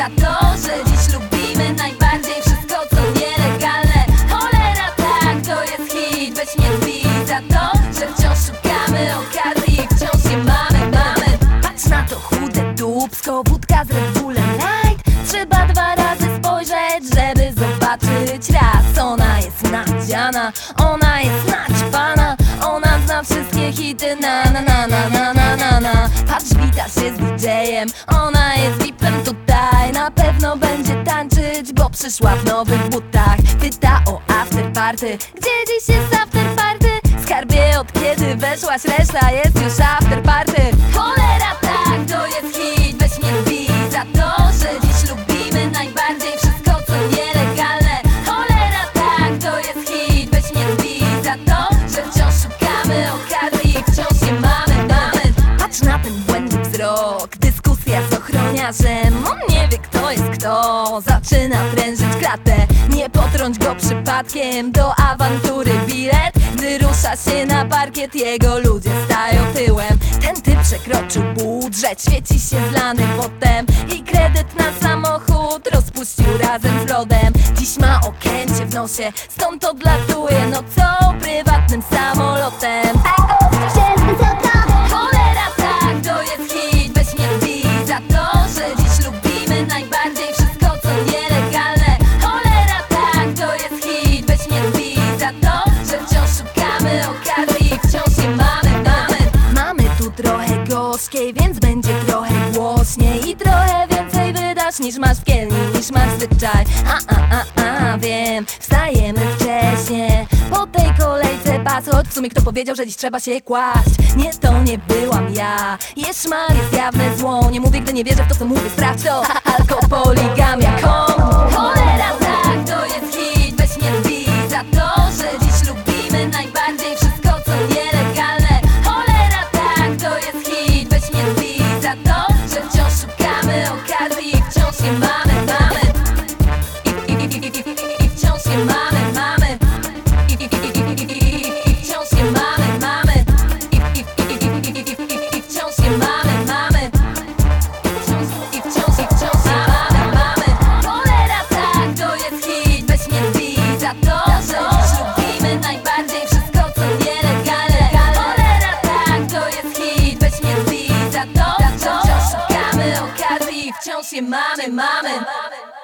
za to, że dziś lubimy najbardziej wszystko co nielegalne. Cholera tak, to jest hit, weź nie zbij za to, że wciąż szukamy okazji Wciąż je mamy, mamy. Patrz na to chude dupsko, wódka z Red Bullem Light. Trzeba dwa razy spojrzeć, żeby zobaczyć raz. Ona jest nadziana, ona jest naćpana. Ona zna wszystkie hity na na na na na na na. Patrz wita się z DJ-em, ona przyszła w nowych butach. Pyta o after party, gdzie dziś jest after party? Skarbie od kiedy weszłaś, reszta jest już after party. Cholera tak, to jest hit, weź mnie lubi za to, że dziś lubimy najbardziej wszystko co nielegalne. Cholera tak, to jest hit, weź mnie lubi za to, że wciąż szukamy okazji, wciąż nie mamy, mamy. Patrz na ten błędny wzrok, dyskusja z ochroniarzem. On nie kto, zaczyna prężyć klatę Nie potrąć go przypadkiem, do awantury bilet. Gdy rusza się na parkiet, jego ludzie stają tyłem. Ten typ przekroczył budżet, świeci się zlany potem. I kredyt na samochód rozpuścił razem z lodem. Dziś ma okęcie w nosie, stąd odlatuje No co, prywatnym samolotem gorzkiej, więc będzie trochę głośniej I trochę więcej wydasz niż masz w kielni, niż masz zwyczaj. A, a, a, a, wiem, wstajemy wcześnie. Po tej kolejce pas, choć w sumie kto powiedział, że dziś trzeba się kłaść? Nie, to nie byłam ja. Jeszmal jest jawne zło Nie mówię, gdy nie wierzę w to, co mówię, sprawdź to. Alkopoligamia, kom Cholera, tak, to jest hit Weź mnie lubi za to, quien pisa todo. else mommy, mommy. momming.